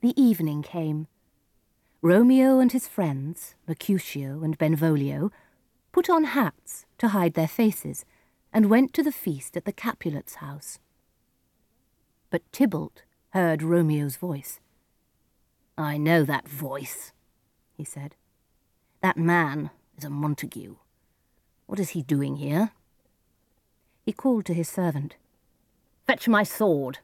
the evening came. Romeo and his friends, Mercutio and Benvolio, put on hats to hide their faces and went to the feast at the Capulets' house. But Tybalt heard Romeo's voice. I know that voice, he said. That man is a Montague. What is he doing here? He called to his servant. Fetch my sword.